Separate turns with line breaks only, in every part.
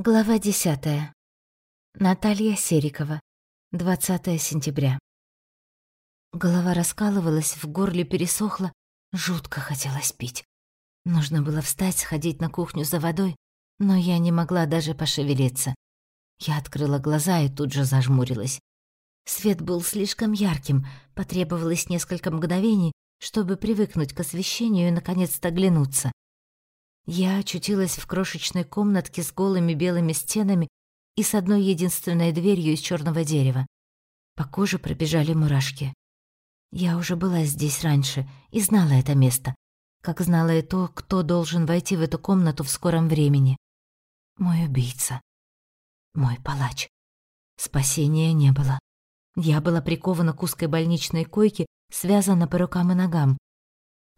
Глава десятая. Наталья Серикова. 20 сентября. Голова раскалывалась, в горле пересохла, жутко хотелось пить. Нужно было встать, сходить на кухню за водой, но я не могла даже пошевелиться. Я открыла глаза и тут же зажмурилась. Свет был слишком ярким, потребовалось несколько мгновений, чтобы привыкнуть к освещению и наконец-то оглянуться. Я очутилась в крошечной комнатке с голыми белыми стенами и с одной единственной дверью из черного дерева. По коже пробежали мурашки. Я уже была здесь раньше и знала это место, как знала и то, кто должен войти в эту комнату в скором времени. Мой убийца. Мой палач. Спасения не было. Я была прикована к узкой больничной койке, связана по рукам и ногам.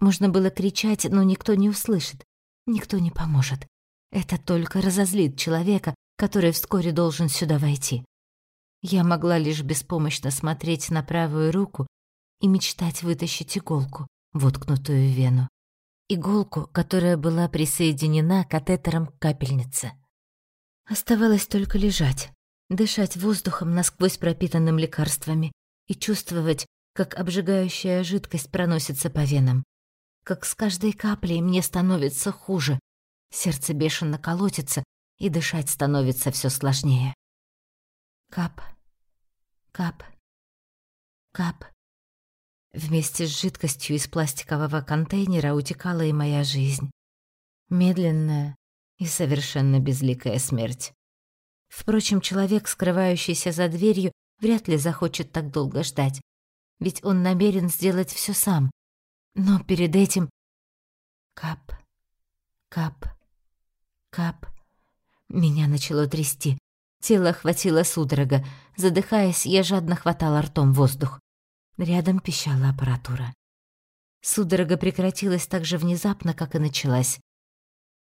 Можно было кричать, но никто не услышит. Никто не поможет. Это только разозлит человека, который вскоре должен сюда войти. Я могла лишь беспомощно смотреть на правую руку и мечтать вытащить иголку, воткнутую в вену. Иголку, которая была присоединена катетером к капельнице. Оставалось только лежать, дышать воздухом насквозь пропитанным лекарствами и чувствовать, как обжигающая жидкость проносится по венам как с каждой каплей мне становится хуже. Сердце бешено колотится, и дышать становится все сложнее. Кап, кап, кап. Вместе с жидкостью из пластикового контейнера утекала и моя жизнь. Медленная и совершенно безликая смерть. Впрочем, человек, скрывающийся за дверью, вряд ли захочет так долго ждать, ведь он намерен сделать все сам, но перед этим... Кап, кап, кап. Меня начало трясти. Тело охватило судорога. Задыхаясь, я жадно хватала ртом воздух. Рядом пищала аппаратура. Судорога прекратилась так же внезапно, как и началась.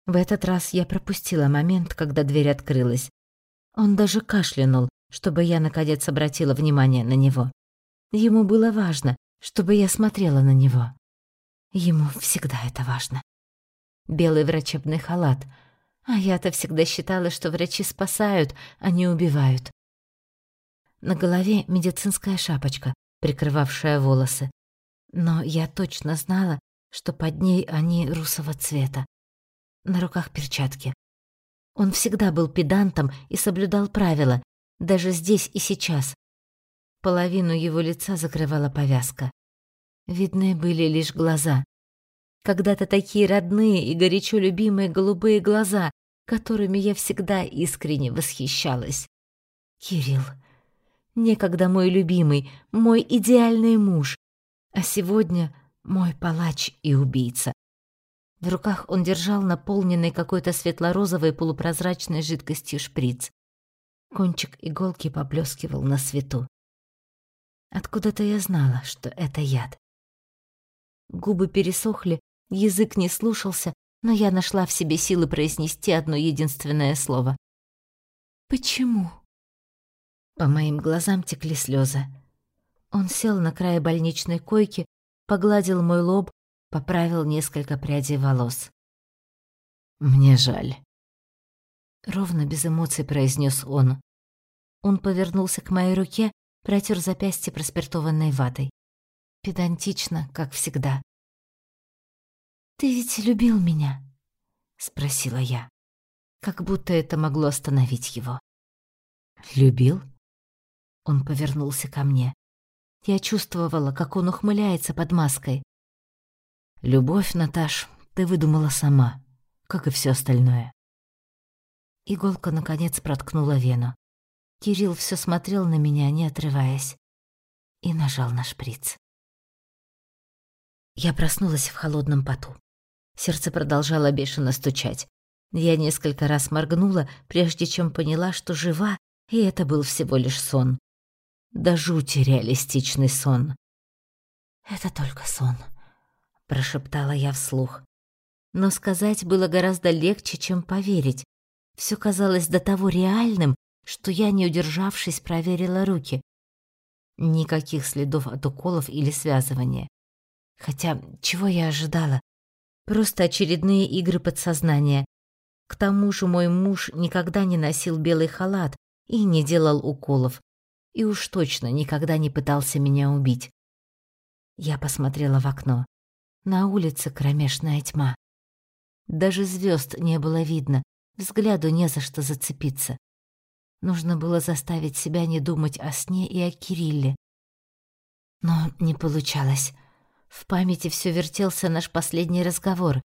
В этот раз я пропустила момент, когда дверь открылась. Он даже кашлянул, чтобы я наконец обратила внимание на него. Ему было важно, чтобы я смотрела на него. Ему всегда это важно. Белый врачебный халат. А я-то всегда считала, что врачи спасают, а не убивают. На голове медицинская шапочка, прикрывавшая волосы. Но я точно знала, что под ней они русого цвета. На руках перчатки. Он всегда был педантом и соблюдал правила, даже здесь и сейчас. Половину его лица закрывала повязка. Видны были лишь глаза. Когда-то такие родные и горячо любимые голубые глаза, которыми я всегда искренне восхищалась. Кирилл. Некогда мой любимый, мой идеальный муж, а сегодня мой палач и убийца. В руках он держал наполненный какой-то светло-розовой полупрозрачной жидкостью шприц. Кончик иголки поблескивал на свету. Откуда-то я знала, что это яд. Губы пересохли, язык не слушался, но я нашла в себе силы произнести одно единственное слово. «Почему?» По моим глазам текли слезы. Он сел на край больничной койки, погладил мой лоб, поправил несколько прядей волос. «Мне жаль», — ровно без эмоций произнес он. Он повернулся к моей руке, протер запястье проспиртованной ватой педантично, как всегда. «Ты ведь любил меня?» — спросила я, как будто это могло остановить его. «Любил?» Он повернулся ко мне. Я чувствовала, как он ухмыляется под маской. «Любовь, Наташ, ты выдумала сама, как и все остальное». Иголка, наконец, проткнула вену. Кирилл все смотрел на меня, не отрываясь, и нажал на шприц. Я проснулась в холодном поту. Сердце продолжало бешено стучать. Я несколько раз моргнула, прежде чем поняла, что жива, и это был всего лишь сон. Да жути реалистичный сон. «Это только сон», — прошептала я вслух. Но сказать было гораздо легче, чем поверить. Все казалось до того реальным, что я, не удержавшись, проверила руки. Никаких следов от уколов или связывания. Хотя, чего я ожидала? Просто очередные игры подсознания. К тому же мой муж никогда не носил белый халат и не делал уколов, и уж точно никогда не пытался меня убить. Я посмотрела в окно. На улице кромешная тьма. Даже звезд не было видно, взгляду не за что зацепиться. Нужно было заставить себя не думать о сне и о Кирилле. Но не получалось. В памяти все вертелся наш последний разговор,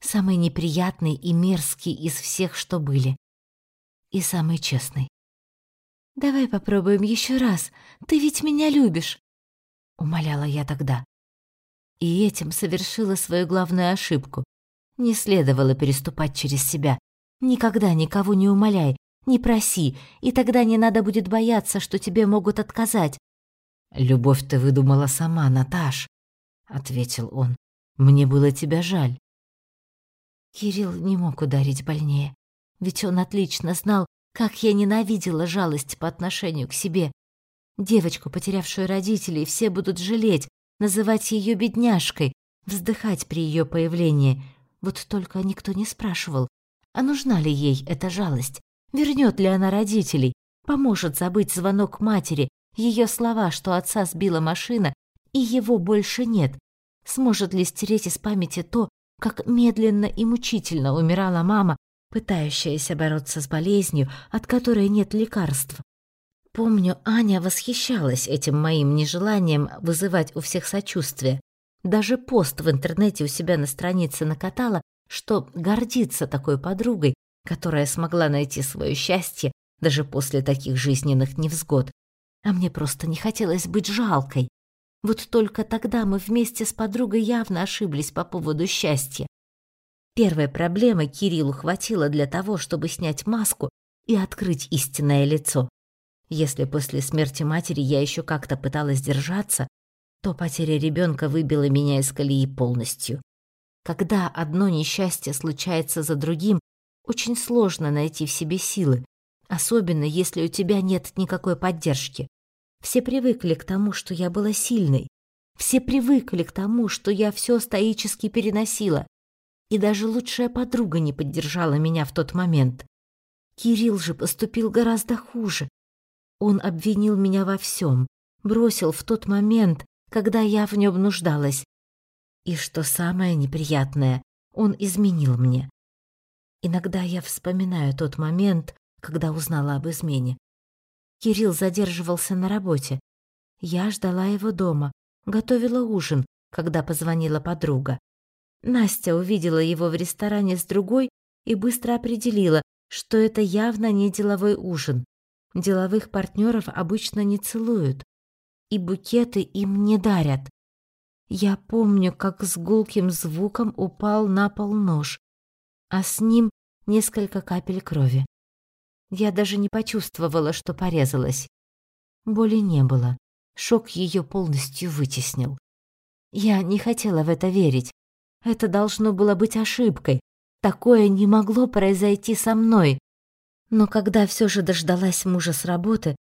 самый неприятный и мерзкий из всех, что были. И самый честный. «Давай попробуем еще раз. Ты ведь меня любишь!» Умоляла я тогда. И этим совершила свою главную ошибку. Не следовало переступать через себя. Никогда никого не умоляй, не проси, и тогда не надо будет бояться, что тебе могут отказать. «Любовь ты выдумала сама, Наташ», — ответил он. «Мне было тебя жаль». Кирилл не мог ударить больнее, ведь он отлично знал, как я ненавидела жалость по отношению к себе. Девочку, потерявшую родителей, все будут жалеть, называть ее бедняжкой, вздыхать при ее появлении. Вот только никто не спрашивал, а нужна ли ей эта жалость, вернет ли она родителей, поможет забыть звонок матери, ее слова, что отца сбила машина и его больше нет, сможет ли стереть из памяти то, как медленно и мучительно умирала мама, пытающаяся бороться с болезнью, от которой нет лекарств. Помню, Аня восхищалась этим моим нежеланием вызывать у всех сочувствие. Даже пост в интернете у себя на странице накатала, что гордится такой подругой, которая смогла найти свое счастье даже после таких жизненных невзгод. А мне просто не хотелось быть жалкой. Вот только тогда мы вместе с подругой явно ошиблись по поводу счастья. Первой проблемы Кириллу хватило для того, чтобы снять маску и открыть истинное лицо. Если после смерти матери я еще как-то пыталась держаться, то потеря ребенка выбила меня из колеи полностью. Когда одно несчастье случается за другим, очень сложно найти в себе силы, особенно если у тебя нет никакой поддержки. Все привыкли к тому, что я была сильной. Все привыкли к тому, что я все стоически переносила. И даже лучшая подруга не поддержала меня в тот момент. Кирилл же поступил гораздо хуже. Он обвинил меня во всем, бросил в тот момент, когда я в нем нуждалась. И что самое неприятное, он изменил мне. Иногда я вспоминаю тот момент, когда узнала об измене. Кирилл задерживался на работе. Я ждала его дома, готовила ужин, когда позвонила подруга. Настя увидела его в ресторане с другой и быстро определила, что это явно не деловой ужин. Деловых партнеров обычно не целуют, и букеты им не дарят. Я помню, как с гулким звуком упал на пол нож, а с ним несколько капель крови. Я даже не почувствовала, что порезалась. Боли не было. Шок ее полностью вытеснил. Я не хотела в это верить. Это должно было быть ошибкой. Такое не могло произойти со мной. Но когда все же дождалась мужа с работы,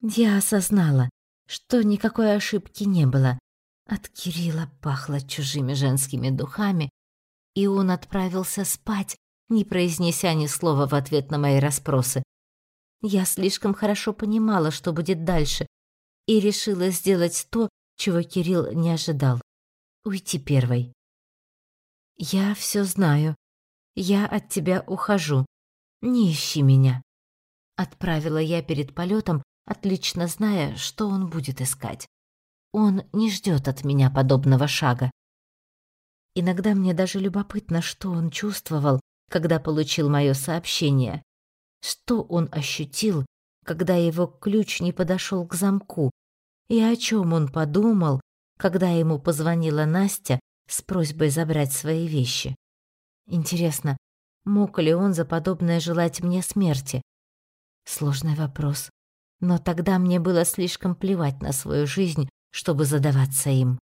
я осознала, что никакой ошибки не было. От Кирилла пахло чужими женскими духами, и он отправился спать, не произнеся ни слова в ответ на мои расспросы. Я слишком хорошо понимала, что будет дальше, и решила сделать то, чего Кирилл не ожидал — уйти первой. «Я все знаю. Я от тебя ухожу. Не ищи меня», — отправила я перед полетом, отлично зная, что он будет искать. Он не ждет от меня подобного шага. Иногда мне даже любопытно, что он чувствовал, когда получил мое сообщение. Что он ощутил, когда его ключ не подошел к замку, и о чем он подумал, когда ему позвонила Настя с просьбой забрать свои вещи. Интересно, мог ли он за подобное желать мне смерти? Сложный вопрос. Но тогда мне было слишком плевать на свою жизнь, чтобы задаваться им.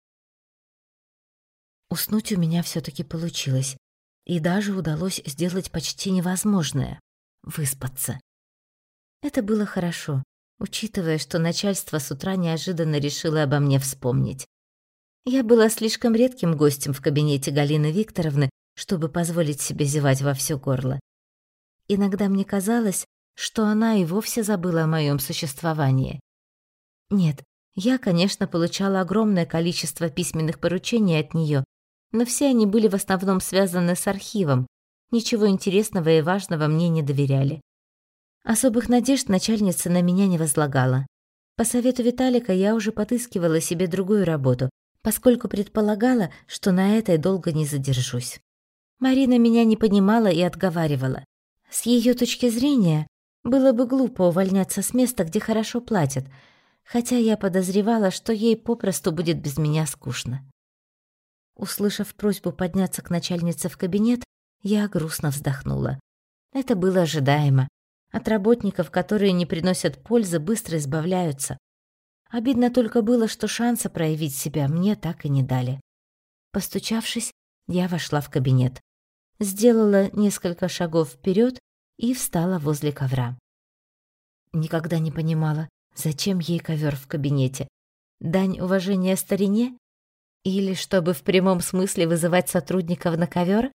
Уснуть у меня все таки получилось, и даже удалось сделать почти невозможное выспаться. Это было хорошо, учитывая, что начальство с утра неожиданно решило обо мне вспомнить. Я была слишком редким гостем в кабинете Галины Викторовны, чтобы позволить себе зевать во все горло. Иногда мне казалось, что она и вовсе забыла о моем существовании. Нет, я, конечно, получала огромное количество письменных поручений от нее, но все они были в основном связаны с архивом, ничего интересного и важного мне не доверяли. Особых надежд начальница на меня не возлагала. По совету Виталика я уже подыскивала себе другую работу, поскольку предполагала, что на этой долго не задержусь. Марина меня не понимала и отговаривала. С ее точки зрения, было бы глупо увольняться с места, где хорошо платят, хотя я подозревала, что ей попросту будет без меня скучно. Услышав просьбу подняться к начальнице в кабинет, я грустно вздохнула. Это было ожидаемо. От работников, которые не приносят пользы, быстро избавляются. Обидно только было, что шанса проявить себя мне так и не дали. Постучавшись, я вошла в кабинет. Сделала несколько шагов вперед и встала возле ковра. Никогда не понимала, зачем ей ковер в кабинете. Дань уважения старине? Или чтобы в прямом смысле вызывать сотрудников на ковер?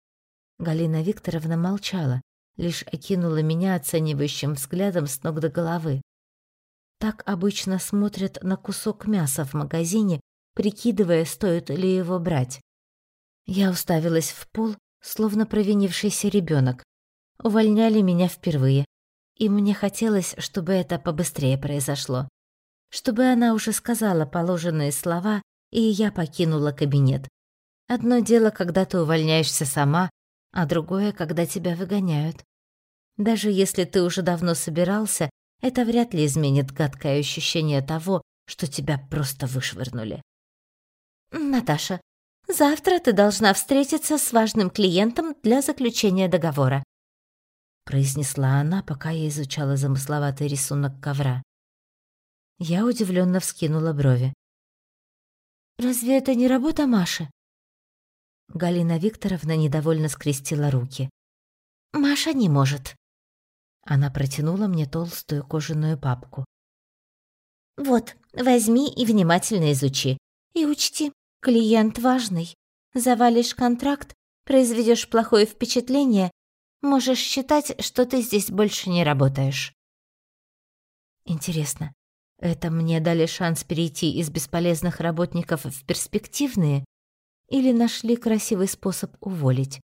Галина Викторовна молчала, лишь окинула меня оценивающим взглядом с ног до головы. Так обычно смотрят на кусок мяса в магазине, прикидывая, стоит ли его брать. Я уставилась в пол, словно провинившийся ребенок. Увольняли меня впервые, и мне хотелось, чтобы это побыстрее произошло. Чтобы она уже сказала положенные слова, и я покинула кабинет. Одно дело, когда ты увольняешься сама, а другое, когда тебя выгоняют. Даже если ты уже давно собирался, это вряд ли изменит гадкое ощущение того, что тебя просто вышвырнули. «Наташа, завтра ты должна встретиться с важным клиентом для заключения договора», произнесла она, пока я изучала замысловатый рисунок ковра. Я удивленно вскинула брови. «Разве это не работа Маши?» Галина Викторовна недовольно скрестила руки. «Маша не может». Она протянула мне толстую кожаную папку. «Вот, возьми и внимательно изучи. И учти, клиент важный. Завалишь контракт, произведешь плохое впечатление, можешь считать, что ты здесь больше не работаешь». Интересно, это мне дали шанс перейти из бесполезных работников в перспективные или нашли красивый способ уволить.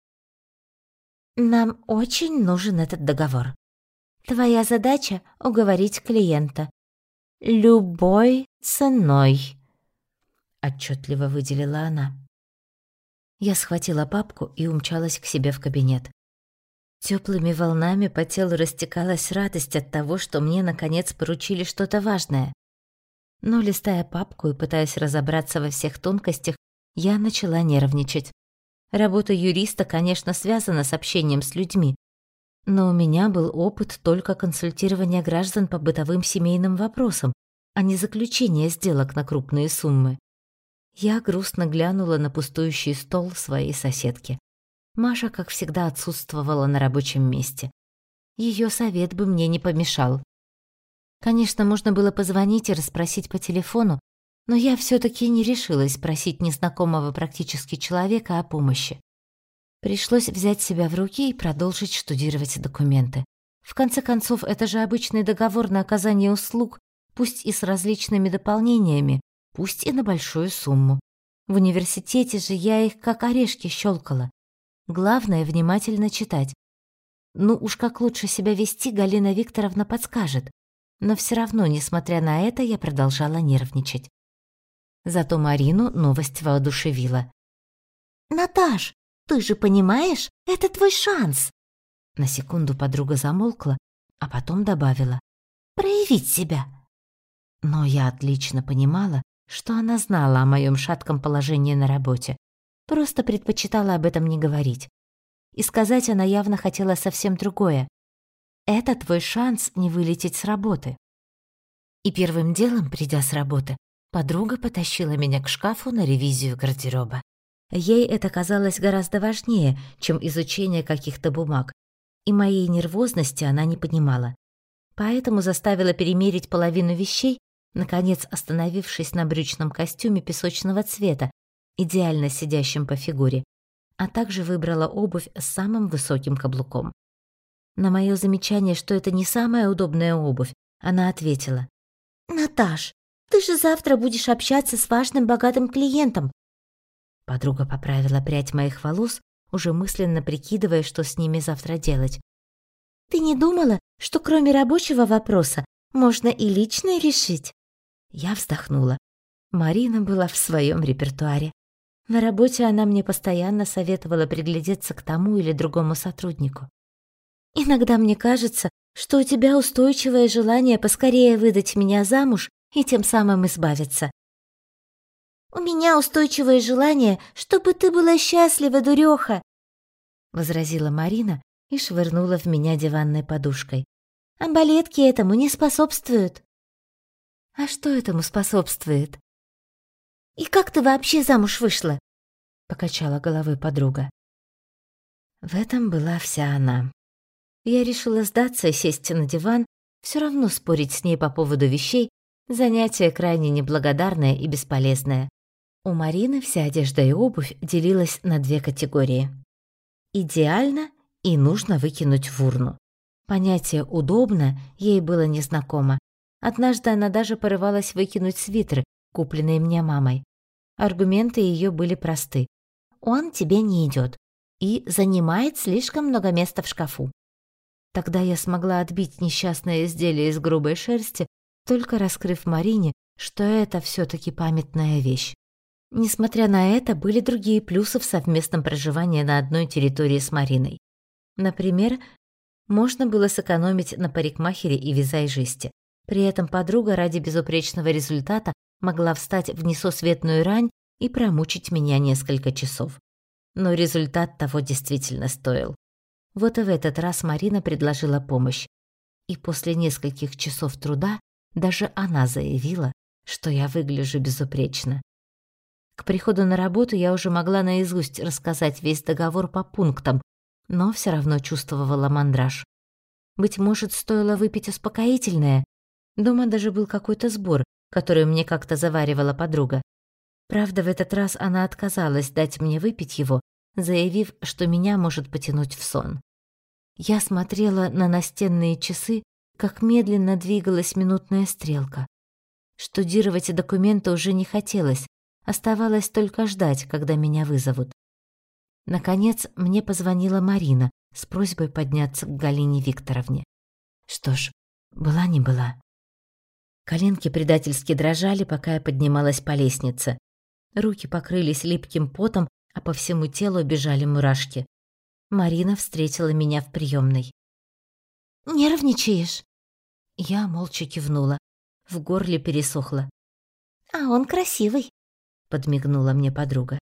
Нам очень нужен этот договор. Твоя задача — уговорить клиента. Любой ценой, — отчетливо выделила она. Я схватила папку и умчалась к себе в кабинет. Теплыми волнами по телу растекалась радость от того, что мне наконец поручили что-то важное. Но листая папку и пытаясь разобраться во всех тонкостях, я начала нервничать. Работа юриста, конечно, связана с общением с людьми, но у меня был опыт только консультирования граждан по бытовым семейным вопросам, а не заключения сделок на крупные суммы. Я грустно глянула на пустующий стол своей соседки. Маша, как всегда, отсутствовала на рабочем месте. Ее совет бы мне не помешал. Конечно, можно было позвонить и расспросить по телефону, но я все таки не решилась просить незнакомого практически человека о помощи. Пришлось взять себя в руки и продолжить штудировать документы. В конце концов, это же обычный договор на оказание услуг, пусть и с различными дополнениями, пусть и на большую сумму. В университете же я их как орешки щелкала. Главное — внимательно читать. Ну уж как лучше себя вести, Галина Викторовна подскажет. Но все равно, несмотря на это, я продолжала нервничать. Зато Марину новость воодушевила. «Наташ, ты же понимаешь, это твой шанс!» На секунду подруга замолкла, а потом добавила. «Проявить себя!» Но я отлично понимала, что она знала о моем шатком положении на работе, просто предпочитала об этом не говорить. И сказать она явно хотела совсем другое. «Это твой шанс не вылететь с работы». И первым делом, придя с работы, Подруга потащила меня к шкафу на ревизию гардероба. Ей это казалось гораздо важнее, чем изучение каких-то бумаг, и моей нервозности она не понимала. Поэтому заставила перемерить половину вещей, наконец остановившись на брючном костюме песочного цвета, идеально сидящем по фигуре, а также выбрала обувь с самым высоким каблуком. На мое замечание, что это не самая удобная обувь, она ответила.
«Наташ, ты же завтра будешь общаться с важным богатым клиентом».
Подруга поправила прядь моих волос, уже мысленно прикидывая, что с ними завтра делать.
«Ты не думала, что кроме рабочего вопроса можно и личное решить?»
Я вздохнула. Марина была в своем репертуаре. На работе она мне постоянно советовала приглядеться к тому или другому сотруднику.
«Иногда мне кажется, что у тебя устойчивое желание поскорее выдать меня замуж и тем самым избавиться. «У меня устойчивое желание, чтобы ты была счастлива, дуреха!»
возразила Марина и швырнула в меня диванной подушкой.
«А балетки этому не способствуют».
«А что этому способствует?»
«И как ты вообще замуж вышла?»
покачала головой подруга. В этом была вся она. Я решила сдаться и сесть на диван, все равно спорить с ней по поводу вещей занятие крайне неблагодарное и бесполезное. У Марины вся одежда и обувь делилась на две категории. Идеально и нужно выкинуть в урну. Понятие «удобно» ей было незнакомо. Однажды она даже порывалась выкинуть свитеры, купленные мне мамой. Аргументы ее были просты. «Он тебе не идет и занимает слишком много места в шкафу». Тогда я смогла отбить несчастное изделие из грубой шерсти, только раскрыв Марине, что это все таки памятная вещь. Несмотря на это, были другие плюсы в совместном проживании на одной территории с Мариной. Например, можно было сэкономить на парикмахере и визажисте. При этом подруга ради безупречного результата могла встать в несусветную рань и промучить меня несколько часов. Но результат того действительно стоил. Вот и в этот раз Марина предложила помощь. И после нескольких часов труда даже она заявила, что я выгляжу безупречно. К приходу на работу я уже могла наизусть рассказать весь договор по пунктам, но все равно чувствовала мандраж. Быть может, стоило выпить успокоительное? Дома даже был какой-то сбор, который мне как-то заваривала подруга. Правда, в этот раз она отказалась дать мне выпить его, заявив, что меня может потянуть в сон. Я смотрела на настенные часы, как медленно двигалась минутная стрелка. Штудировать документы уже не хотелось, Оставалось только ждать, когда меня вызовут. Наконец, мне позвонила Марина с просьбой подняться к Галине Викторовне. Что ж, была не была. Коленки предательски дрожали, пока я поднималась по лестнице. Руки покрылись липким потом, а по всему телу бежали мурашки. Марина встретила меня в приемной.
«Нервничаешь?»
Я молча кивнула. В горле пересохло.
«А он красивый»,
подмигнула мне подруга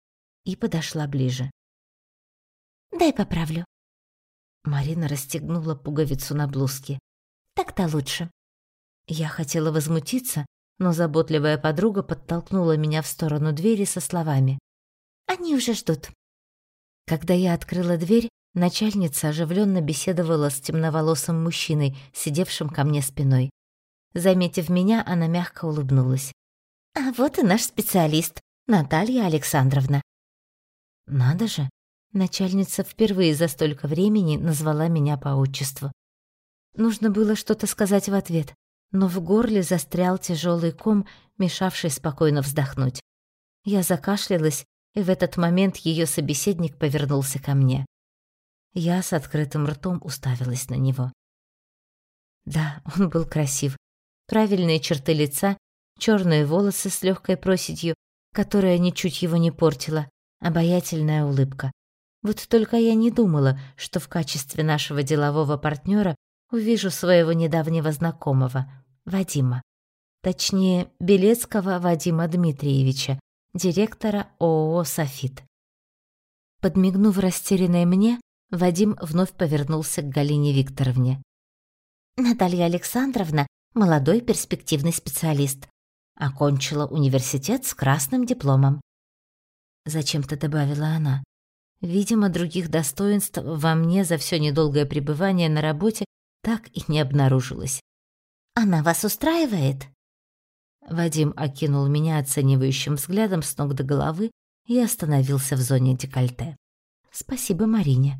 и подошла ближе.
Дай поправлю.
Марина расстегнула пуговицу на блузке.
Так-то лучше.
Я хотела возмутиться, но заботливая подруга подтолкнула меня в сторону двери со словами:
"Они уже ждут".
Когда я открыла дверь, начальница оживленно беседовала с темноволосым мужчиной, сидевшим ко мне спиной. Заметив меня, она мягко улыбнулась.
«А вот и наш специалист. Наталья Александровна».
«Надо же!» Начальница впервые за столько времени назвала меня по отчеству. Нужно было что-то сказать в ответ, но в горле застрял тяжелый ком, мешавший спокойно вздохнуть. Я закашлялась, и в этот момент ее собеседник повернулся ко мне. Я с открытым ртом уставилась на него. Да, он был красив. Правильные черты лица, черные волосы с легкой проседью, которая ничуть его не портила, обаятельная улыбка. Вот только я не думала, что в качестве нашего делового партнера увижу своего недавнего знакомого, Вадима. Точнее, Белецкого Вадима Дмитриевича, директора ООО «Софит». Подмигнув растерянной мне, Вадим вновь повернулся к Галине Викторовне.
«Наталья Александровна – молодой перспективный специалист. Окончила университет с красным дипломом.
Зачем-то добавила она. Видимо, других достоинств во мне за все недолгое пребывание на работе так и не обнаружилось.
«Она вас устраивает?»
Вадим окинул меня оценивающим взглядом с ног до головы и остановился в зоне декольте. «Спасибо Марине».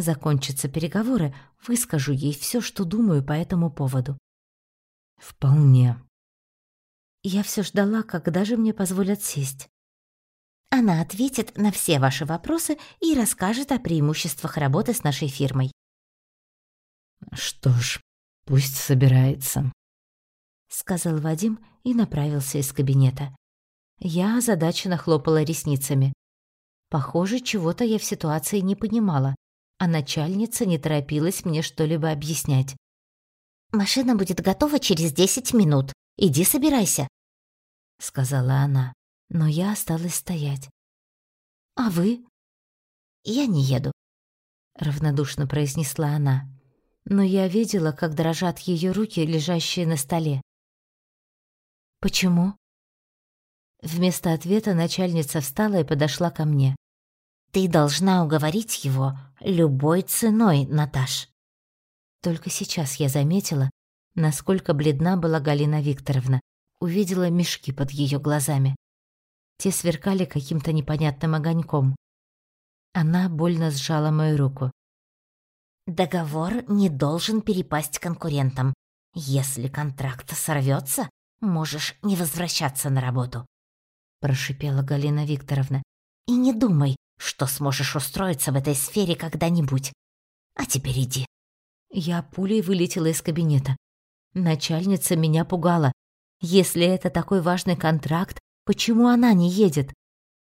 Закончатся переговоры, выскажу ей все, что думаю по этому поводу. Вполне. Я все ждала, когда же мне позволят сесть.
Она ответит на все ваши вопросы и расскажет о преимуществах работы с нашей фирмой.
Что ж, пусть собирается, сказал Вадим и направился из кабинета. Я озадаченно хлопала ресницами. Похоже, чего-то я в ситуации не понимала, а начальница не торопилась мне что-либо объяснять.
«Машина будет готова через десять минут. Иди собирайся», — сказала она, но я осталась стоять. «А вы?» «Я не еду», — равнодушно произнесла она, но я видела, как дрожат ее руки, лежащие на столе.
«Почему?» Вместо ответа начальница встала и подошла ко мне.
«Ты должна уговорить его любой ценой, Наташ».
Только сейчас я заметила, насколько бледна была Галина Викторовна, увидела мешки под ее глазами. Те сверкали каким-то непонятным огоньком. Она больно сжала мою руку.
«Договор не должен перепасть конкурентам. Если контракт сорвется, можешь не возвращаться на работу», — прошипела Галина Викторовна. «И не думай, что сможешь устроиться в этой сфере когда-нибудь. А теперь иди».
Я пулей вылетела из кабинета. Начальница меня пугала. Если это такой важный контракт, почему она не едет?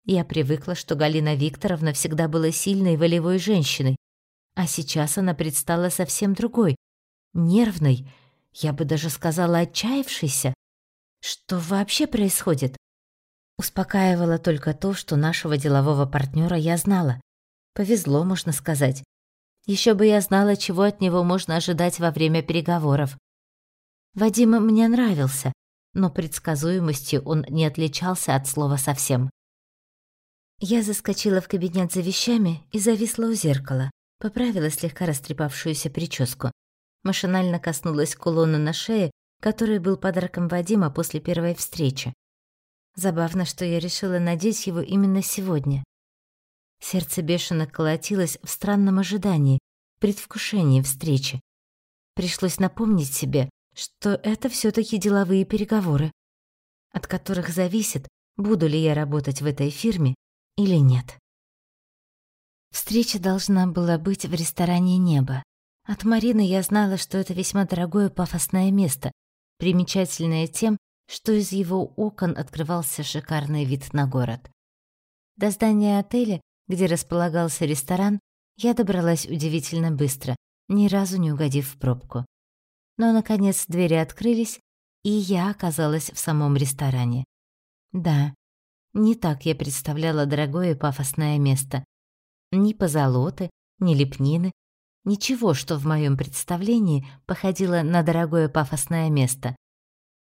Я привыкла, что Галина Викторовна всегда была сильной волевой женщиной, а сейчас она предстала совсем другой, нервной, я бы даже сказала отчаявшейся. Что вообще происходит? Успокаивало только то, что нашего делового партнера я знала. Повезло, можно сказать. Еще бы я знала, чего от него можно ожидать во время переговоров. Вадим мне нравился, но предсказуемостью он не отличался от слова совсем. Я заскочила в кабинет за вещами и зависла у зеркала, поправила слегка растрепавшуюся прическу. Машинально коснулась кулона на шее который был подарком Вадима после первой встречи. Забавно, что я решила надеть его именно сегодня. Сердце бешено колотилось в странном ожидании, предвкушении встречи. Пришлось напомнить себе, что это все таки деловые переговоры, от которых зависит, буду ли я работать в этой фирме или нет. Встреча должна была быть в ресторане «Небо». От Марины я знала, что это весьма дорогое пафосное место, примечательное тем, что из его окон открывался шикарный вид на город. До здания отеля, где располагался ресторан, я добралась удивительно быстро, ни разу не угодив в пробку. Но, наконец, двери открылись, и я оказалась в самом ресторане. Да, не так я представляла дорогое пафосное место. Ни позолоты, ни лепнины, Ничего, что в моем представлении походило на дорогое пафосное место.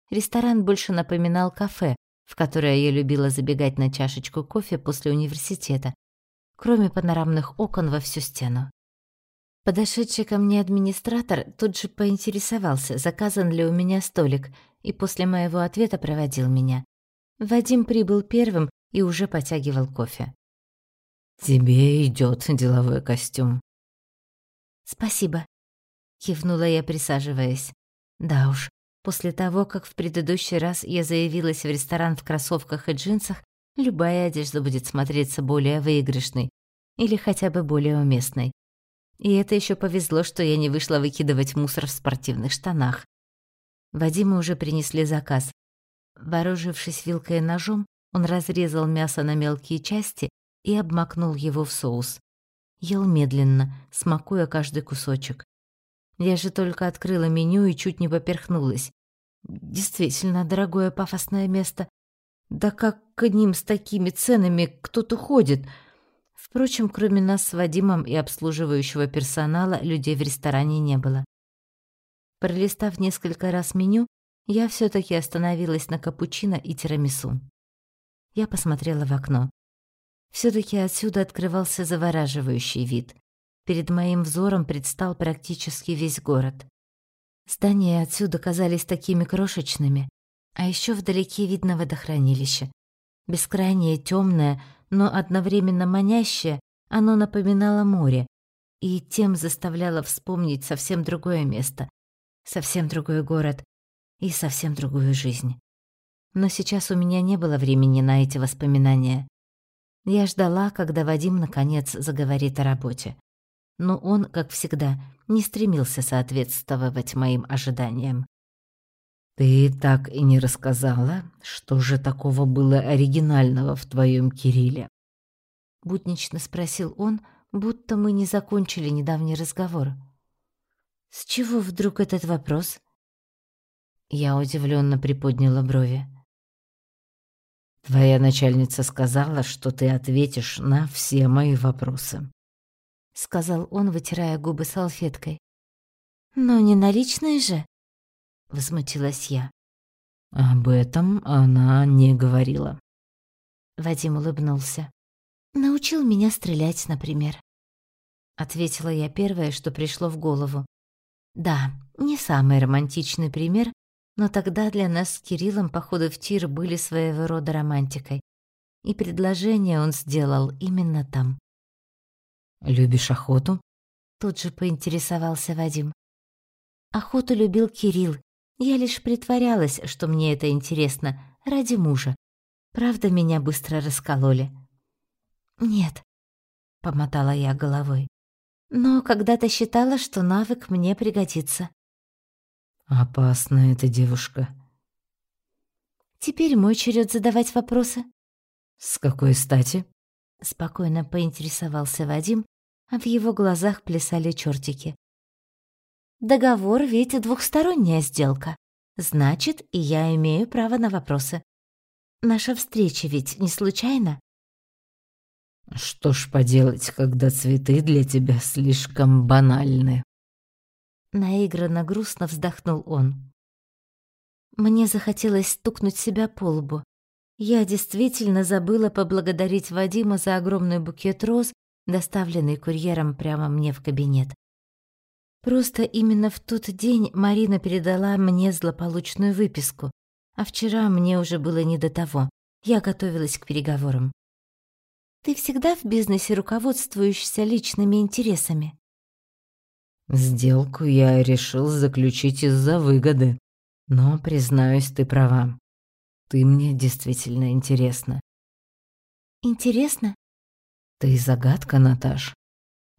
Ресторан больше напоминал кафе, в которое я любила забегать на чашечку кофе после университета, кроме панорамных окон во всю стену. Подошедший ко мне администратор тут же поинтересовался, заказан ли у меня столик, и после моего ответа проводил меня. Вадим прибыл первым и уже потягивал кофе. «Тебе идет деловой костюм»,
«Спасибо», — кивнула я, присаживаясь.
«Да уж, после того, как в предыдущий раз я заявилась в ресторан в кроссовках и джинсах, любая одежда будет смотреться более выигрышной или хотя бы более уместной. И это еще повезло, что я не вышла выкидывать мусор в спортивных штанах. Вадиму уже принесли заказ. Вооружившись вилкой и ножом, он разрезал мясо на мелкие части и обмакнул его в соус. Ел медленно, смакуя каждый кусочек. Я же только открыла меню и чуть не поперхнулась. Действительно дорогое пафосное место. Да как к ним с такими ценами кто-то ходит? Впрочем, кроме нас с Вадимом и обслуживающего персонала, людей в ресторане не было. Пролистав несколько раз меню, я все таки остановилась на капучино и тирамису. Я посмотрела в окно все таки отсюда открывался завораживающий вид. Перед моим взором предстал практически весь город. Здания отсюда казались такими крошечными, а еще вдалеке видно водохранилище. Бескрайнее, темное, но одновременно манящее, оно напоминало море, и тем заставляла вспомнить совсем другое место, совсем другой город и совсем другую жизнь. Но сейчас у меня не было времени на эти воспоминания. Я ждала, когда Вадим наконец заговорит о работе. Но он, как всегда, не стремился соответствовать моим ожиданиям.
«Ты так и не рассказала, что же такого было оригинального в твоем Кирилле?»
Буднично спросил он, будто мы не закончили недавний разговор. «С чего вдруг этот вопрос?» Я удивленно приподняла брови.
Твоя начальница сказала, что ты ответишь на все мои вопросы.
Сказал он, вытирая губы салфеткой. Но не наличные же, возмутилась я.
Об этом она не говорила.
Вадим улыбнулся. Научил меня стрелять, например. Ответила я первое, что пришло в голову. Да, не самый романтичный пример, но тогда для нас с Кириллом походы в тир были своего рода романтикой. И предложение он сделал именно там.
«Любишь охоту?»
Тут же поинтересовался Вадим. Охоту любил Кирилл. Я лишь притворялась, что мне это интересно, ради мужа. Правда, меня быстро раскололи. «Нет», — помотала я головой. «Но когда-то считала, что навык мне пригодится».
Опасная эта девушка.
Теперь мой черед задавать вопросы.
С какой стати?
Спокойно поинтересовался Вадим, а в его глазах плясали чертики. Договор ведь двухсторонняя сделка. Значит, и я имею право на вопросы. Наша встреча ведь не случайна?
Что ж поделать, когда цветы для тебя слишком банальны?
Наигранно грустно вздохнул он. Мне захотелось стукнуть себя по лбу. Я действительно забыла поблагодарить Вадима за огромный букет роз, доставленный курьером прямо мне в кабинет. Просто именно в тот день Марина передала мне злополучную выписку, а вчера мне уже было не до того. Я готовилась к переговорам. Ты всегда в бизнесе руководствуешься личными интересами?
Сделку я решил заключить из-за выгоды. Но, признаюсь, ты права. Ты мне действительно интересна.
Интересно?
Ты загадка, Наташ.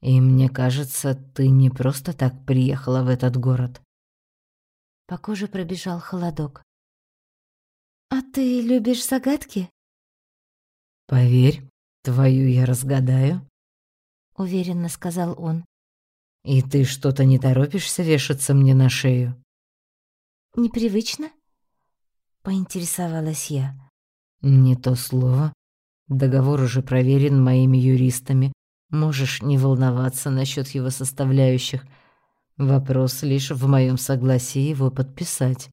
И мне кажется, ты не просто так приехала в этот город.
По коже пробежал холодок. А ты любишь загадки?
Поверь, твою я разгадаю,
уверенно сказал он.
И ты что-то не торопишься вешаться мне на шею?
Непривычно? Поинтересовалась я.
Не то слово. Договор уже проверен моими юристами. Можешь не волноваться насчет его составляющих. Вопрос лишь в моем согласии его подписать.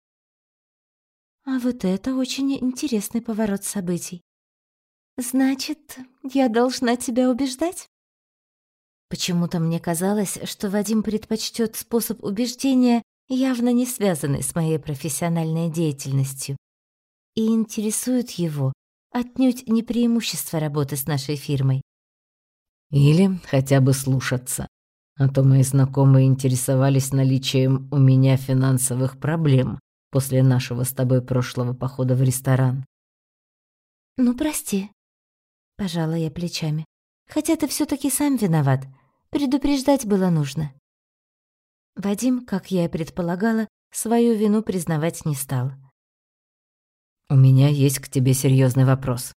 А вот это очень интересный поворот событий. Значит, я должна тебя убеждать? Почему-то мне казалось, что Вадим предпочтет способ убеждения, явно не связанный с моей профессиональной деятельностью. И интересует его отнюдь не преимущество работы с нашей фирмой.
Или хотя бы слушаться. А то мои знакомые интересовались наличием у меня финансовых проблем после нашего с тобой прошлого похода в ресторан.
«Ну, прости», — пожала я плечами. «Хотя ты все таки сам виноват. Предупреждать было нужно. Вадим, как я и предполагала, свою вину признавать не стал.
«У меня есть к тебе серьезный вопрос»,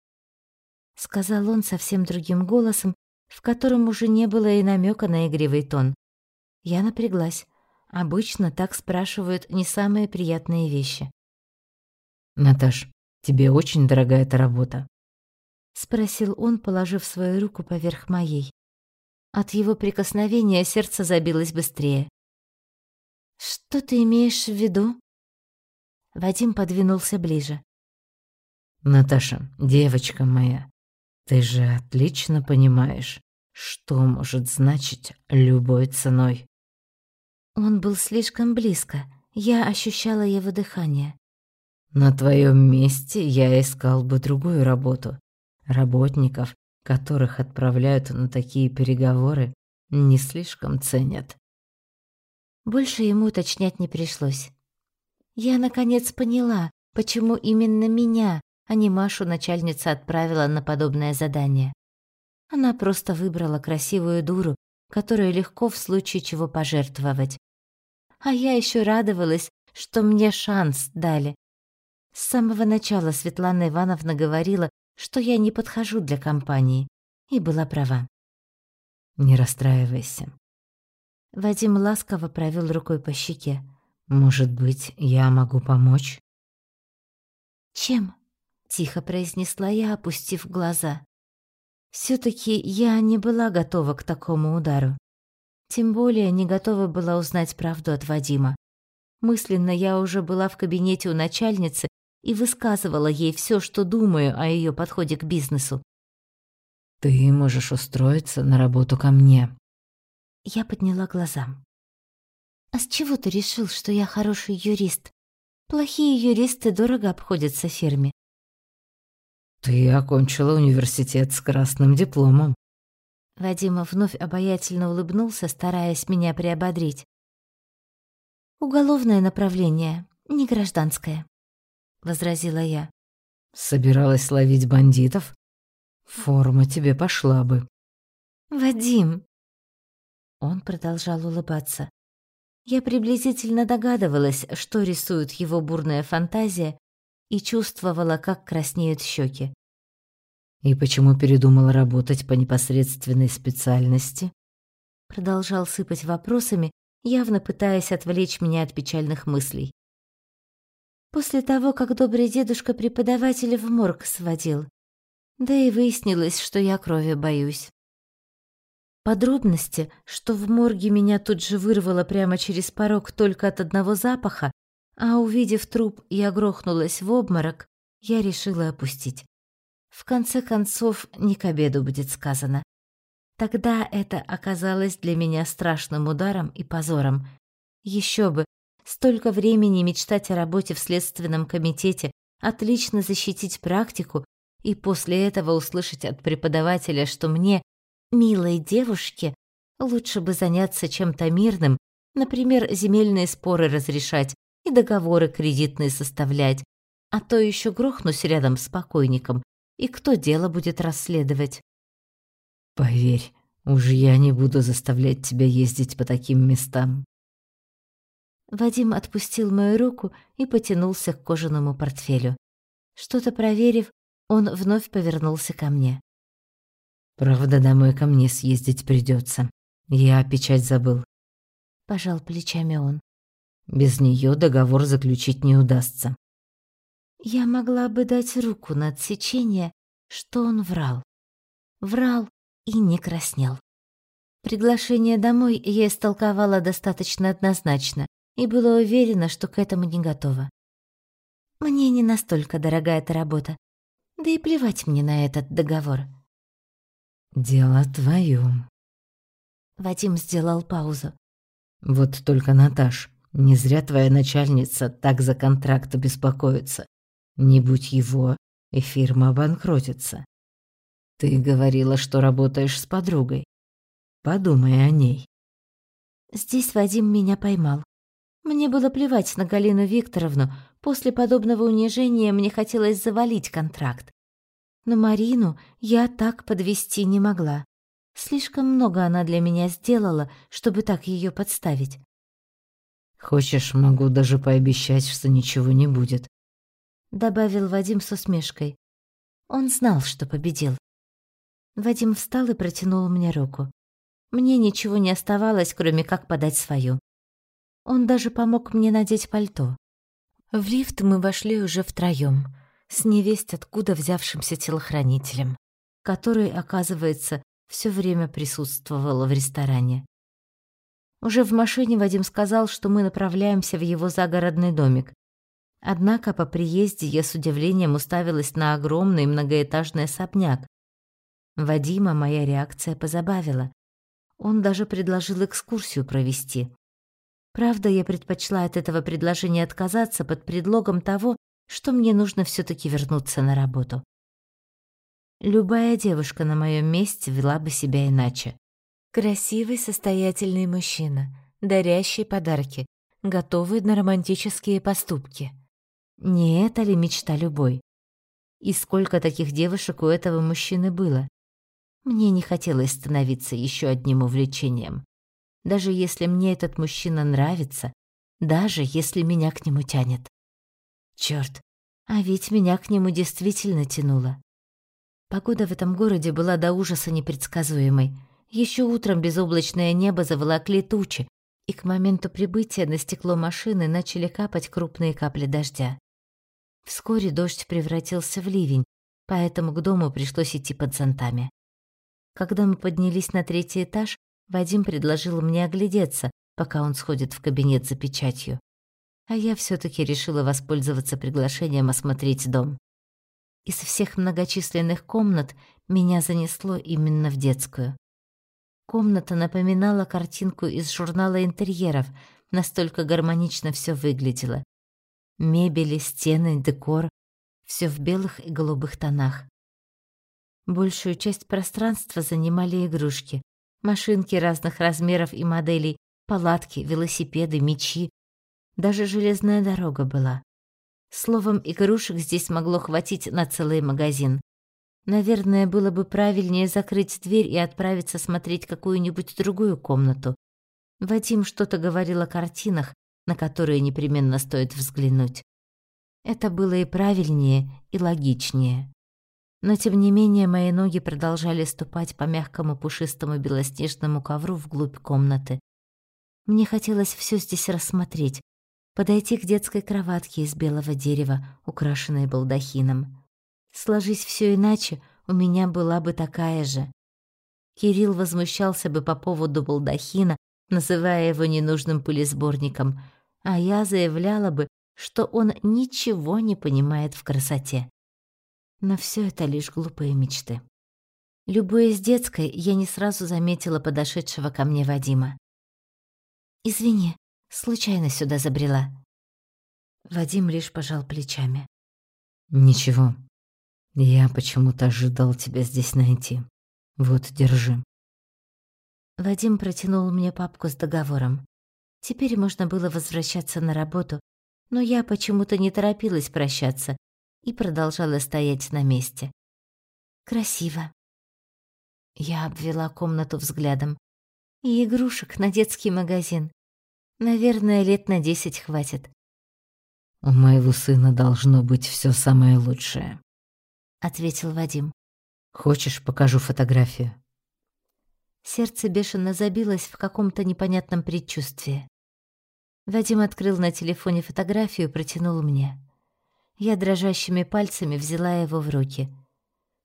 —
сказал он совсем другим голосом, в котором уже не было и намека на игривый тон. Я напряглась. Обычно так спрашивают не самые приятные вещи.
«Наташ, тебе очень дорогая эта работа?»
— спросил он, положив свою руку поверх моей. От его прикосновения сердце забилось быстрее. «Что ты имеешь в виду?» Вадим подвинулся ближе.
«Наташа, девочка моя, ты же отлично понимаешь, что может значить любой ценой».
Он был слишком близко, я ощущала его дыхание.
«На твоем месте я искал бы другую работу. Работников, которых отправляют на такие переговоры, не слишком ценят.
Больше ему уточнять не пришлось. Я, наконец, поняла, почему именно меня, а не Машу начальница отправила на подобное задание. Она просто выбрала красивую дуру, которую легко в случае чего пожертвовать. А я еще радовалась, что мне шанс дали. С самого начала Светлана Ивановна говорила, что я не подхожу для компании, и была права.
Не расстраивайся.
Вадим ласково провел рукой по щеке.
Может быть, я могу помочь?
Чем? Тихо произнесла я, опустив глаза. все таки я не была готова к такому удару. Тем более не готова была узнать правду от Вадима. Мысленно я уже была в кабинете у начальницы и высказывала ей все, что думаю о ее подходе к бизнесу.
«Ты можешь устроиться на работу ко мне».
Я подняла глаза. «А с чего ты решил, что я хороший юрист? Плохие юристы дорого обходятся фирме».
«Ты окончила университет с красным дипломом».
Вадима вновь обаятельно улыбнулся, стараясь меня приободрить. «Уголовное направление, не гражданское», — возразила я.
«Собиралась ловить бандитов? Форма тебе пошла бы».
«Вадим!» Он продолжал улыбаться. Я приблизительно догадывалась, что рисует его бурная фантазия, и чувствовала, как краснеют щеки.
«И почему передумал работать по непосредственной специальности?»
Продолжал сыпать вопросами, явно пытаясь отвлечь меня от печальных мыслей. После того, как добрый дедушка преподавателя в морг сводил, да и выяснилось, что я крови боюсь. Подробности, что в морге меня тут же вырвало прямо через порог только от одного запаха, а увидев труп, я грохнулась в обморок, я решила опустить. В конце концов, не к обеду будет сказано. Тогда это оказалось для меня страшным ударом и позором. Еще бы, столько времени мечтать о работе в следственном комитете, отлично защитить практику и после этого услышать от преподавателя, что мне, милой девушке, лучше бы заняться чем-то мирным, например, земельные споры разрешать и договоры кредитные составлять, а то еще грохнусь рядом с покойником, и кто дело будет расследовать?
Поверь, уж я не буду заставлять тебя ездить по таким местам.
Вадим отпустил мою руку и потянулся к кожаному портфелю. Что-то проверив, он вновь повернулся ко мне.
Правда, домой ко мне съездить придется. Я печать забыл.
Пожал плечами он.
Без нее договор заключить не удастся.
Я могла бы дать руку на отсечение, что он врал. Врал и не краснел. Приглашение домой я истолковала достаточно однозначно и была уверена, что к этому не готова. Мне не настолько дорога эта работа, да и плевать мне на этот договор.
«Дело твое.
Вадим сделал паузу.
«Вот только, Наташ, не зря твоя начальница так за контракт беспокоится. Не будь его, и фирма обанкротится. Ты говорила, что работаешь с подругой. Подумай о ней.
Здесь Вадим меня поймал. Мне было плевать на Галину Викторовну. После подобного унижения мне хотелось завалить контракт. Но Марину я так подвести не могла. Слишком много она для меня сделала, чтобы так ее подставить.
Хочешь, могу даже пообещать, что ничего не будет,
добавил Вадим с усмешкой. Он знал, что победил. Вадим встал и протянул мне руку. Мне ничего не оставалось, кроме как подать свою. Он даже помог мне надеть пальто. В лифт мы вошли уже втроём, с невесть откуда взявшимся телохранителем, который, оказывается, всё время присутствовал в ресторане. Уже в машине Вадим сказал, что мы направляемся в его загородный домик. Однако по приезде я с удивлением уставилась на огромный многоэтажный особняк, Вадима моя реакция позабавила. Он даже предложил экскурсию провести. Правда, я предпочла от этого предложения отказаться под предлогом того, что мне нужно все таки вернуться на работу. Любая девушка на моем месте вела бы себя иначе.
Красивый, состоятельный мужчина, дарящий подарки, готовый на романтические поступки. Не это ли мечта любой? И сколько таких девушек у этого мужчины было? Мне не хотелось становиться еще одним увлечением. Даже если мне этот мужчина нравится, даже если меня к нему тянет. Чёрт, а ведь меня к нему действительно тянуло. Погода в этом городе была до ужаса непредсказуемой. Еще утром безоблачное небо заволокли тучи, и к моменту прибытия на стекло машины начали капать крупные капли дождя. Вскоре дождь превратился в ливень, поэтому к дому пришлось идти под зонтами. Когда мы поднялись на третий этаж, Вадим предложил мне оглядеться, пока он сходит в кабинет за печатью. А я все таки решила воспользоваться приглашением осмотреть дом. Из всех многочисленных комнат меня занесло именно в детскую. Комната напоминала картинку из журнала интерьеров, настолько гармонично все выглядело. Мебели, стены, декор — все в белых и голубых тонах. Большую часть пространства занимали игрушки. Машинки разных размеров и моделей, палатки, велосипеды, мечи. Даже железная дорога была. Словом, игрушек здесь могло хватить на целый магазин. Наверное, было бы правильнее закрыть дверь и отправиться смотреть какую-нибудь другую комнату. Вадим что-то говорил о картинах, на которые непременно стоит взглянуть. Это было и правильнее, и логичнее. Но тем не менее мои ноги продолжали ступать по мягкому пушистому белоснежному ковру вглубь комнаты. Мне хотелось все здесь рассмотреть, подойти к детской кроватке из белого дерева, украшенной балдахином. Сложись все иначе, у меня была бы такая же. Кирилл возмущался бы по поводу балдахина, называя его ненужным пылесборником, а я заявляла бы, что он ничего не понимает в красоте. Но все это лишь глупые мечты. Любуясь детской, я не сразу заметила подошедшего ко мне Вадима. «Извини, случайно сюда забрела». Вадим лишь пожал плечами.
«Ничего, я почему-то ожидал тебя здесь найти. Вот, держи.
Вадим протянул мне папку с договором. Теперь можно было возвращаться на работу, но я почему-то не торопилась прощаться и продолжала стоять на месте. Красиво. Я обвела комнату взглядом. И игрушек на детский магазин. Наверное, лет на десять хватит.
У моего сына должно быть все самое лучшее.
— ответил Вадим.
«Хочешь, покажу фотографию?»
Сердце бешено забилось в каком-то непонятном предчувствии. Вадим открыл на телефоне фотографию и протянул мне. Я дрожащими пальцами взяла его в руки.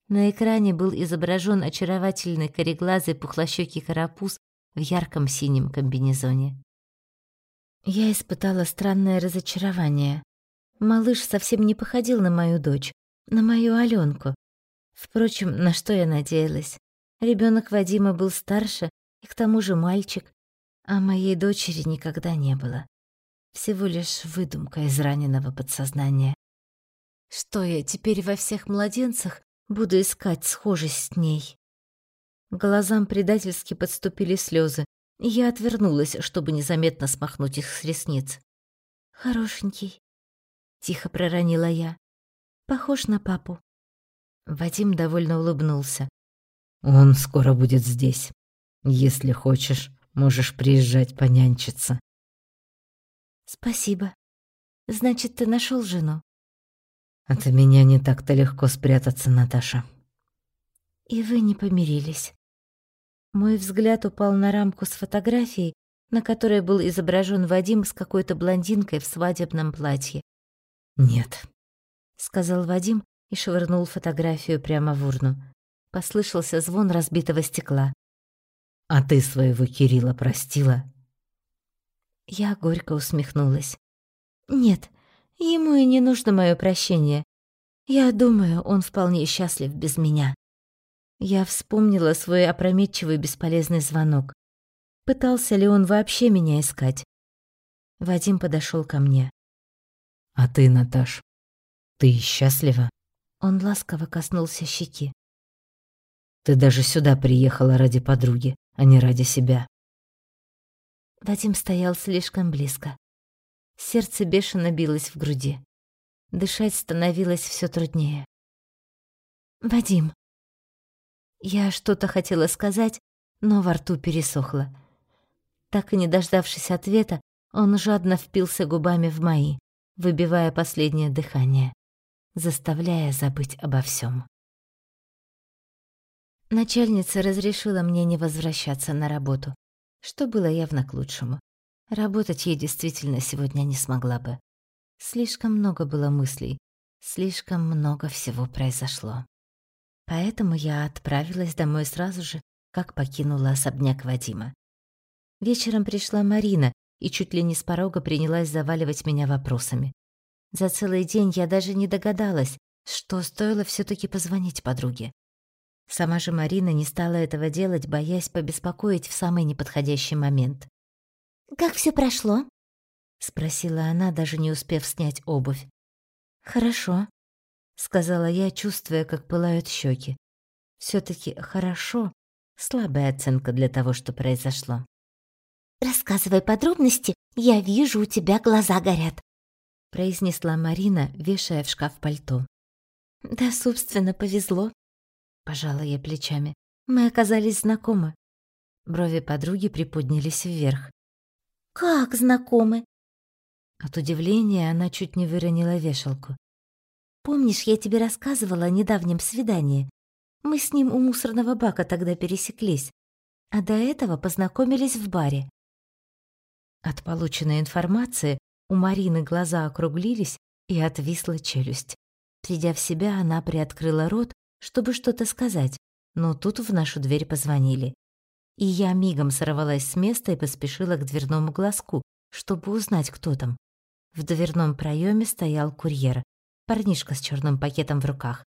На экране был изображен очаровательный кореглазый пухлощёкий карапуз в ярком синем комбинезоне. Я испытала странное разочарование. Малыш совсем не походил на мою дочь на мою Алёнку. Впрочем, на что я надеялась? Ребёнок Вадима был старше и к тому же мальчик, а моей дочери никогда не было. Всего лишь выдумка из раненого подсознания. Что я теперь во всех младенцах буду искать схожесть с ней? Глазам предательски подступили слезы, и я отвернулась, чтобы незаметно смахнуть их с ресниц. «Хорошенький», — тихо проронила я. Похож на папу. Вадим довольно улыбнулся.
Он скоро будет здесь. Если хочешь, можешь приезжать понянчиться.
Спасибо. Значит, ты нашел жену?
От меня не так-то легко спрятаться, Наташа.
И вы не помирились. Мой взгляд упал на рамку с фотографией, на которой был изображен Вадим с какой-то блондинкой в свадебном платье.
Нет,
сказал Вадим и швырнул фотографию прямо в урну. Послышался звон разбитого стекла.
А ты своего Кирилла простила?
Я горько усмехнулась. Нет, ему и не нужно мое прощение. Я думаю, он вполне счастлив без меня. Я вспомнила свой опрометчивый бесполезный звонок. Пытался ли он вообще меня искать? Вадим подошел ко мне.
А ты, Наташ, ты счастлива?
Он ласково коснулся щеки.
Ты даже сюда приехала ради подруги. а не ради себя.
Вадим стоял слишком близко. Сердце бешено билось в груди. Дышать становилось все труднее. «Вадим!» Я что-то хотела сказать, но во рту пересохло. Так и не дождавшись ответа, он жадно впился губами в мои, выбивая последнее дыхание, заставляя забыть обо всем. Начальница разрешила мне не возвращаться на работу, что было явно к лучшему. Работать я действительно сегодня не смогла бы. Слишком много было мыслей, слишком много всего произошло. Поэтому я отправилась домой сразу же, как покинула особняк Вадима. Вечером пришла Марина и чуть ли не с порога принялась заваливать меня вопросами. За целый день я даже не догадалась, что стоило все таки позвонить подруге. Сама же Марина не стала этого делать, боясь побеспокоить в самый неподходящий момент.
«Как все прошло?»
— спросила она, даже не успев снять обувь. «Хорошо», — сказала я, чувствуя, как пылают щеки. все таки «хорошо» — слабая оценка для того, что произошло.
«Рассказывай подробности, я вижу, у тебя глаза горят», —
произнесла Марина, вешая в шкаф пальто. «Да, собственно, повезло», — пожала я плечами. «Мы оказались знакомы». Брови подруги приподнялись вверх.
«Как знакомы?»
От удивления она чуть не выронила вешалку. «Помнишь, я тебе рассказывала о недавнем свидании? Мы с ним у мусорного бака тогда пересеклись, а до этого познакомились в баре. От полученной информации у Марины глаза округлились и отвисла челюсть. Придя в себя, она приоткрыла рот, чтобы что-то сказать, но тут в нашу дверь позвонили. И я мигом сорвалась с места и поспешила к дверному глазку, чтобы узнать, кто там. В дверном проеме стоял курьер, парнишка с черным пакетом в руках.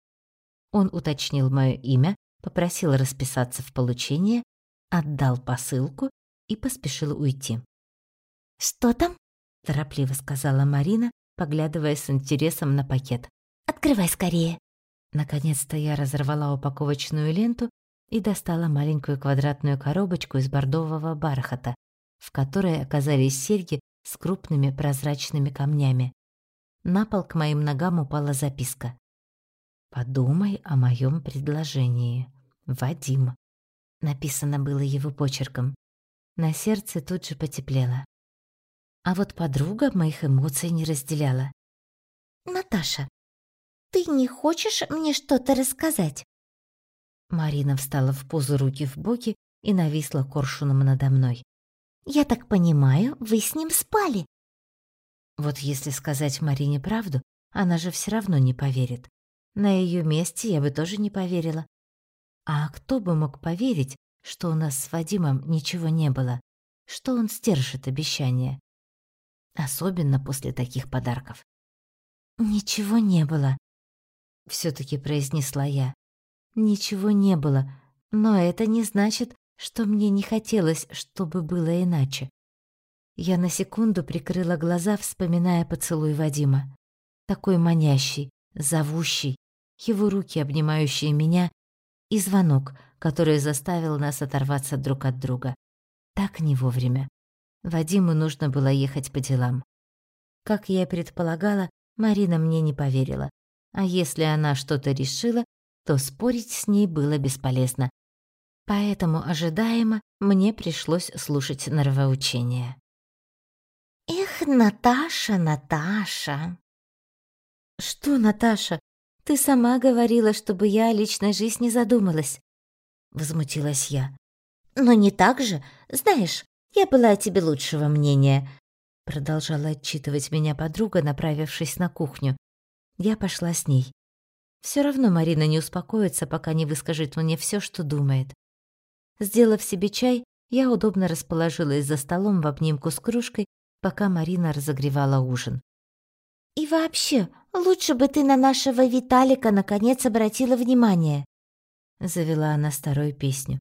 Он уточнил мое имя, попросил расписаться в получении, отдал посылку и поспешил уйти.
«Что там?»
— торопливо сказала Марина, поглядывая с интересом на пакет.
«Открывай скорее!»
Наконец-то я разорвала упаковочную ленту и достала маленькую квадратную коробочку из бордового бархата, в которой оказались серьги с крупными прозрачными камнями. На пол к моим ногам упала записка. «Подумай о моем предложении. Вадим». Написано было его почерком. На сердце тут же потеплело. А вот подруга моих эмоций не разделяла.
«Наташа, ты не хочешь мне что-то рассказать?»
Марина встала в позу руки в боки и нависла коршуном надо мной.
«Я так понимаю, вы с ним спали?»
Вот если сказать Марине правду, она же все равно не поверит. На ее месте я бы тоже не поверила. А кто бы мог поверить, что у нас с Вадимом ничего не было, что он сдержит обещание? Особенно после таких подарков.
«Ничего не было», — все таки произнесла я. «Ничего не было, но это не значит, что мне не хотелось, чтобы было иначе». Я на секунду прикрыла глаза, вспоминая поцелуй Вадима. Такой манящий, зовущий, его руки, обнимающие меня, и звонок, который заставил нас оторваться друг от друга. Так не вовремя. Вадиму нужно было ехать по делам. Как я и предполагала, Марина мне не поверила. А если она что-то решила, то спорить с ней было бесполезно. Поэтому ожидаемо мне пришлось слушать норовоучение. «Эх, Наташа, Наташа!»
«Что, Наташа? Ты сама говорила, чтобы я о личной жизни задумалась», — возмутилась я.
«Но не так же. Знаешь, я была о тебе лучшего мнения», — продолжала отчитывать меня подруга, направившись на кухню.
Я пошла с ней. Все равно Марина не успокоится, пока не выскажет мне все, что думает. Сделав себе чай, я удобно расположилась за столом в обнимку с кружкой, пока Марина разогревала ужин.
«И вообще, лучше бы ты на нашего Виталика наконец обратила внимание», —
завела она старую песню.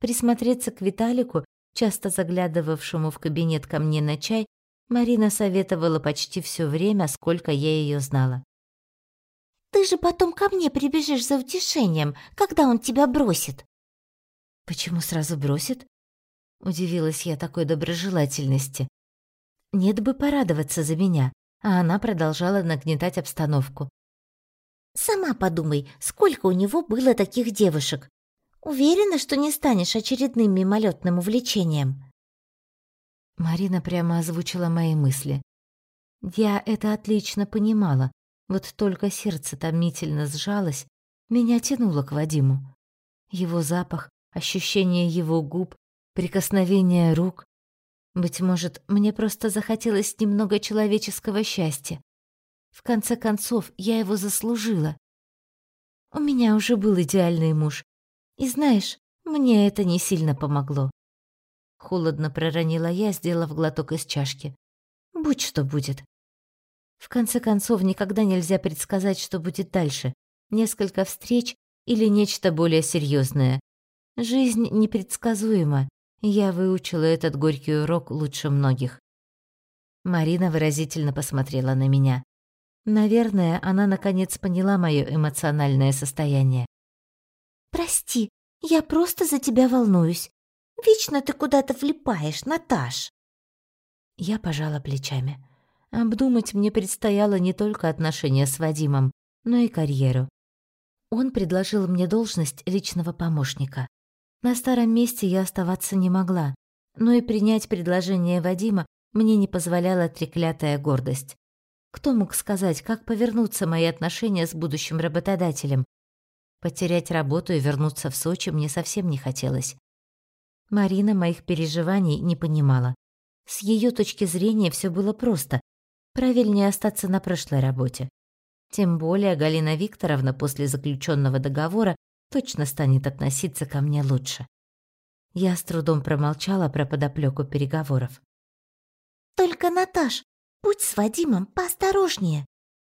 Присмотреться к Виталику часто заглядывавшему в кабинет ко мне на чай, Марина советовала почти все время, сколько я ее знала.
«Ты же потом ко мне прибежишь за утешением, когда он тебя бросит».
«Почему сразу бросит? Удивилась я такой доброжелательности. Нет бы порадоваться за меня, а она продолжала нагнетать обстановку.
«Сама подумай, сколько у него было таких девушек. Уверена, что не станешь очередным мимолетным увлечением».
Марина прямо озвучила мои мысли. Я это отлично понимала, вот только сердце томительно сжалось, меня тянуло к Вадиму. Его запах, ощущение его губ, прикосновение рук. Быть может, мне просто захотелось немного человеческого счастья. В конце концов, я его заслужила. У меня уже был идеальный муж. И знаешь, мне это не сильно помогло. Холодно проронила я, сделав глоток из чашки. Будь что будет. В конце концов, никогда нельзя предсказать, что будет дальше. Несколько встреч или нечто более серьезное. Жизнь непредсказуема. Я выучила этот горький урок лучше многих. Марина выразительно посмотрела на меня. Наверное, она наконец поняла моё эмоциональное состояние.
«Прости, я просто за тебя волнуюсь. Вечно ты куда-то влипаешь, Наташ!»
Я пожала плечами. Обдумать мне предстояло не только отношения с Вадимом, но и карьеру. Он предложил мне должность личного помощника. На старом месте я оставаться не могла, но и принять предложение Вадима мне не позволяла треклятая гордость. Кто мог сказать, как повернутся мои отношения с будущим работодателем? Потерять работу и вернуться в Сочи мне совсем не хотелось. Марина моих переживаний не понимала. С ее точки зрения все было просто. Правильнее остаться на прошлой работе. Тем более Галина Викторовна после заключенного договора точно станет относиться ко мне лучше. Я с трудом промолчала про подоплеку переговоров.
«Только, Наташ, будь с Вадимом поосторожнее.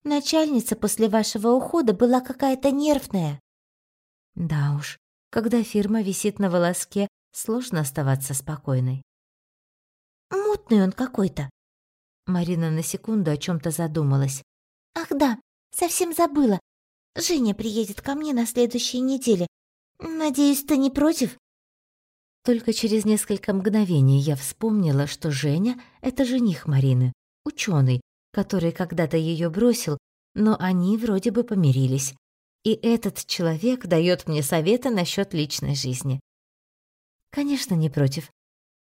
Начальница после вашего ухода была какая-то нервная».
Да уж, когда фирма висит на волоске, сложно оставаться спокойной.
«Мутный он какой-то».
Марина на секунду о чем то задумалась.
«Ах да, совсем забыла. Женя приедет ко мне на следующей неделе. Надеюсь, ты не против?»
Только через несколько мгновений я вспомнила, что Женя — это жених Марины, ученый, который когда-то ее бросил, но они вроде бы помирились. И этот человек дает мне советы насчет личной жизни. Конечно, не против.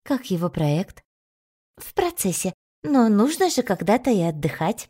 Как его проект?
В процессе, но нужно же когда-то и отдыхать.